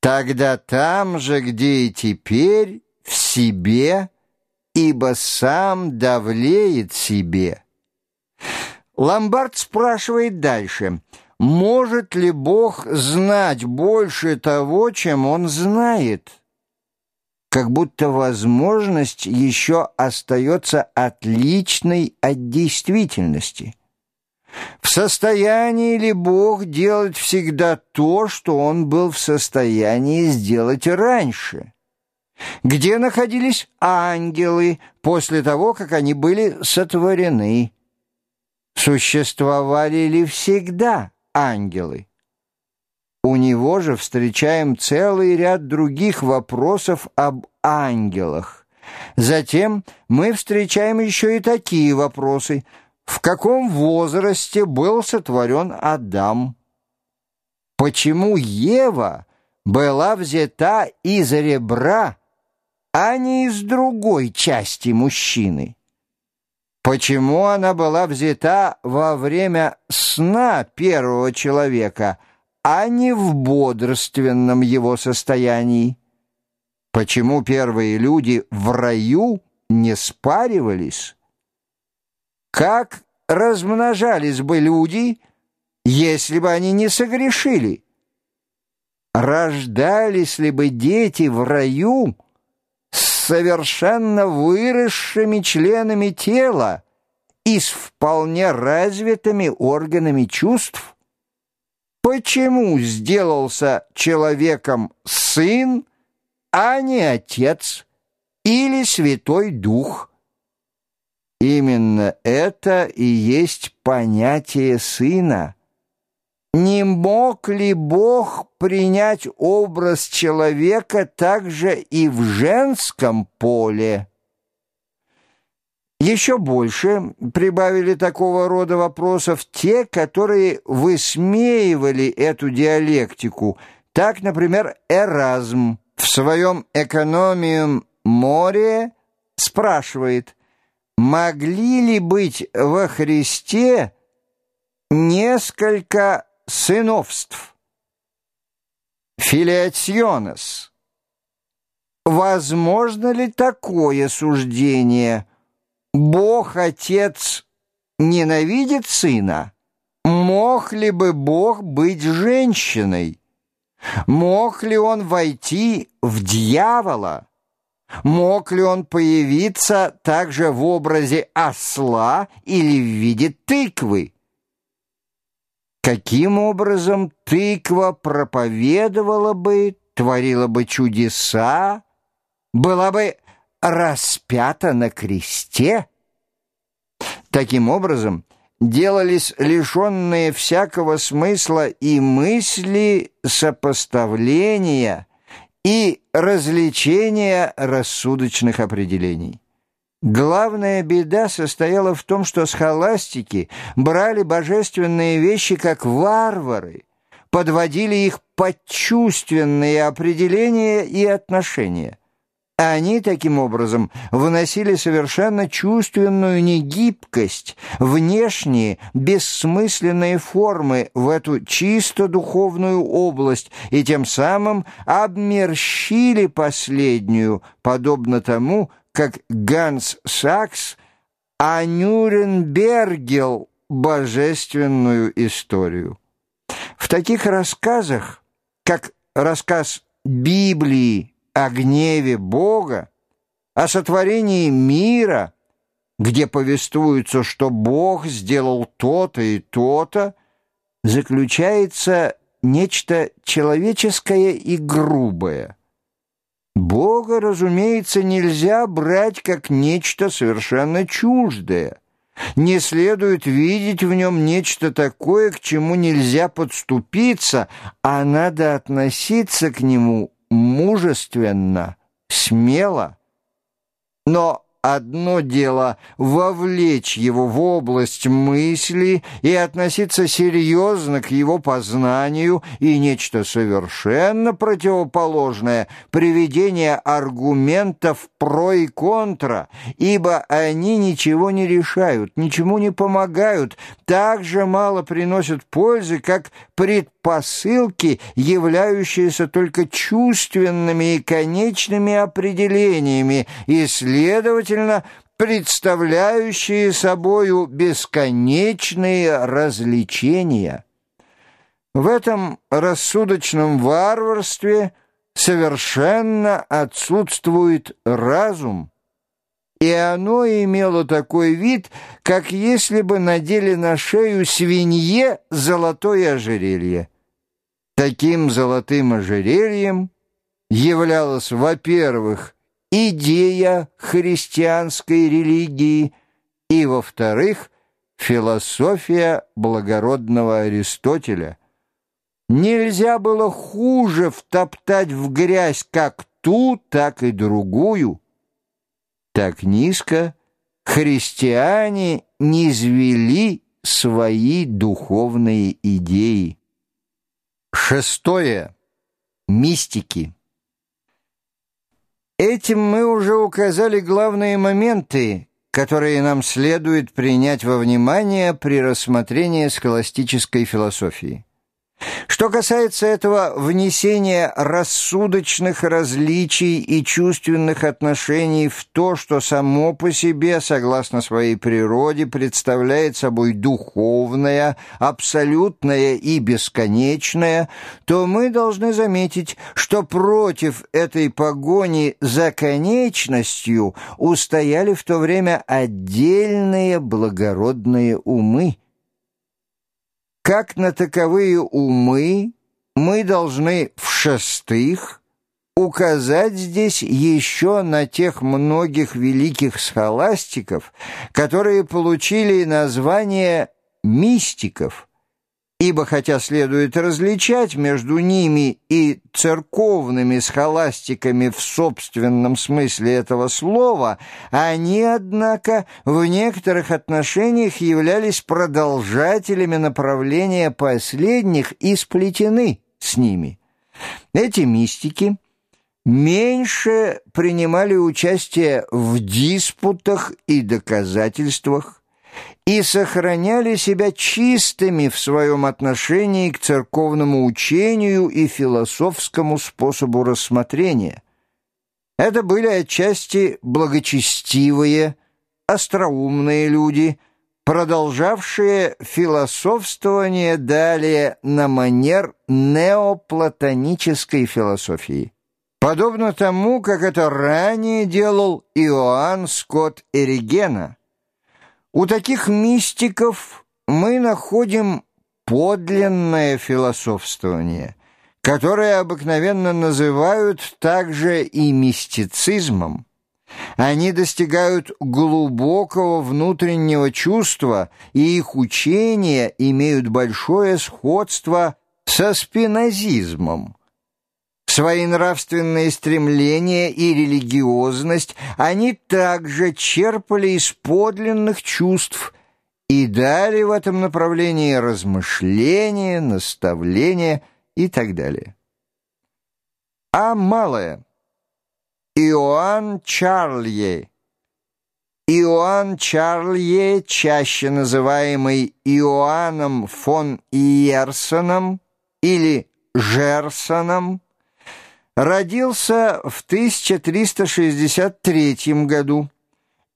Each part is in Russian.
Тогда там же, где и теперь, в себе, ибо сам давлеет себе. Ломбард спрашивает дальше, может ли Бог знать больше того, чем Он знает? Как будто возможность еще остается отличной от действительности. В состоянии ли Бог делать всегда то, что Он был в состоянии сделать раньше? Где находились ангелы после того, как они были сотворены? Существовали ли всегда ангелы? У него же встречаем целый ряд других вопросов об ангелах. Затем мы встречаем еще и такие вопросы – в каком возрасте был сотворен Адам? Почему Ева была взята из ребра, а не из другой части мужчины? Почему она была взята во время сна первого человека, а не в бодрственном его состоянии? Почему первые люди в раю не спаривались? Как размножались бы люди, если бы они не согрешили? Рождались ли бы дети в раю с совершенно выросшими членами тела и с вполне развитыми органами чувств? Почему сделался человеком сын, а не отец или святой дух? Именно это и есть понятие сына. Не мог ли Бог принять образ человека также и в женском поле? Еще больше прибавили такого рода вопросов те, которые высмеивали эту диалектику. Так, например, Эразм в своем «Экономиум море» спрашивает – могли ли быть во Христе несколько сыновств? Филиационес. Возможно ли такое суждение? Бог Отец ненавидит Сына? Мог ли бы Бог быть женщиной? Мог ли Он войти в дьявола? Мог ли он появиться также в образе осла или в виде тыквы? Каким образом тыква проповедовала бы, творила бы чудеса, была бы распята на кресте? Таким образом, делались лишенные всякого смысла и мысли сопоставления – и развлечения рассудочных определений. Главная беда состояла в том, что схоластики брали божественные вещи как варвары, подводили их под чувственные определения и отношения. Они таким образом выносили совершенно чувственную негибкость, внешние бессмысленные формы в эту чисто духовную область и тем самым обмерщили последнюю, подобно тому, как Ганс Сакс анюренбергел божественную историю. В таких рассказах, как рассказ Библии о гневе Бога, о сотворении мира, где повествуется, что Бог сделал то-то и то-то, заключается нечто человеческое и грубое. Бога, разумеется, нельзя брать как нечто совершенно чуждое. Не следует видеть в нем нечто такое, к чему нельзя подступиться, а надо относиться к нему мужественно, смело. Но одно дело вовлечь его в область мысли и относиться серьезно к его познанию, и нечто совершенно противоположное — приведение аргументов про и контра, ибо они ничего не решают, ничему не помогают, так же мало приносят пользы, как предпосылки, являющиеся только чувственными и конечными определениями, и, следовательно, представляющие собою бесконечные развлечения. В этом рассудочном варварстве совершенно отсутствует разум, и оно имело такой вид, как если бы надели на шею свинье золотое ожерелье. Таким золотым ожерельем являлось, во-первых, идея христианской религии, и, во-вторых, философия благородного Аристотеля. Нельзя было хуже втоптать в грязь как ту, так и другую. Так низко христиане низвели свои духовные идеи. Шестое. Мистики. Этим мы уже указали главные моменты, которые нам следует принять во внимание при рассмотрении схоластической философии. Что касается этого внесения рассудочных различий и чувственных отношений в то, что само по себе, согласно своей природе, представляет собой духовное, абсолютное и бесконечное, то мы должны заметить, что против этой погони за конечностью устояли в то время отдельные благородные умы, как на таковые умы мы должны в-шестых указать здесь еще на тех многих великих схоластиков, которые получили название «мистиков», Ибо хотя следует различать между ними и церковными схоластиками в собственном смысле этого слова, они, однако, в некоторых отношениях являлись продолжателями направления последних и сплетены с ними. Эти мистики меньше принимали участие в диспутах и доказательствах, и сохраняли себя чистыми в своем отношении к церковному учению и философскому способу рассмотрения. Это были отчасти благочестивые, остроумные люди, продолжавшие философствование далее на манер неоплатонической философии. Подобно тому, как это ранее делал Иоанн Скотт Эригена – у таких мистиков мы находим подлинное философствование, которое обыкновенно называют также и мистицизмом. Они достигают глубокого внутреннего чувства, и их учения имеют большое сходство со спинозизмом. Свои нравственные стремления и религиозность они также черпали из подлинных чувств и дали в этом направлении размышления, наставления и так далее. А малое. Иоанн Чарлье. Иоанн Чарлье, чаще называемый Иоанном фон Иерсоном или Жерсоном, родился в 1363 году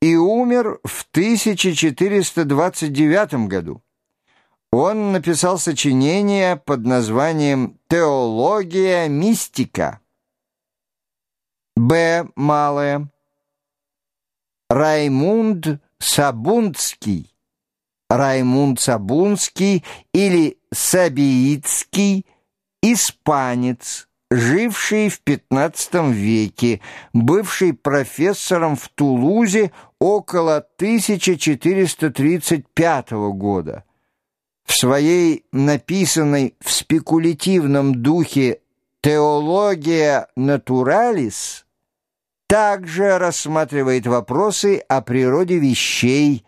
и умер в 1429 году. Он написал сочинение под названием «Теология мистика». Б. Малое. Раймунд Сабунский. Раймунд Сабунский или Сабиицкий, испанец живший в XV веке, бывший профессором в Тулузе около 1435 года. В своей написанной в спекулятивном духе «Теология натуралис» также рассматривает вопросы о природе вещей,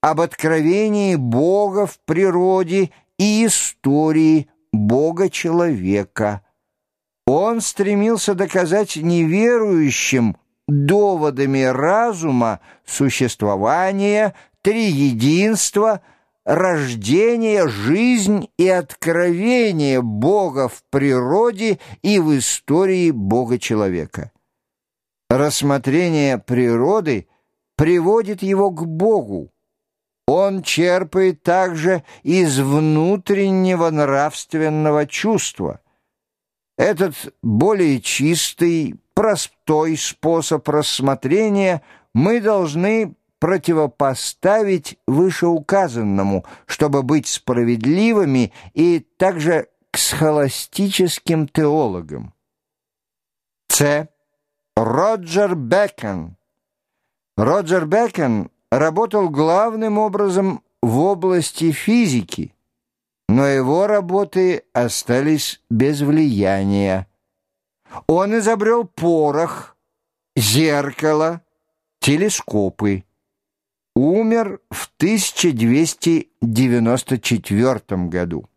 об откровении Бога в природе и истории Бога-человека. Он стремился доказать неверующим доводами разума существование, триединство, рождение, жизнь и откровение Бога в природе и в истории Бога-человека. Рассмотрение природы приводит его к Богу. Он черпает также из внутреннего нравственного чувства. Этот более чистый, простой способ рассмотрения мы должны противопоставить вышеуказанному, чтобы быть справедливыми и также к схоластическим теологам. С. Роджер Бекон. Роджер Бекон работал главным образом в области физики, но его работы остались без влияния. Он изобрел порох, зеркало, телескопы. Умер в 1294 году.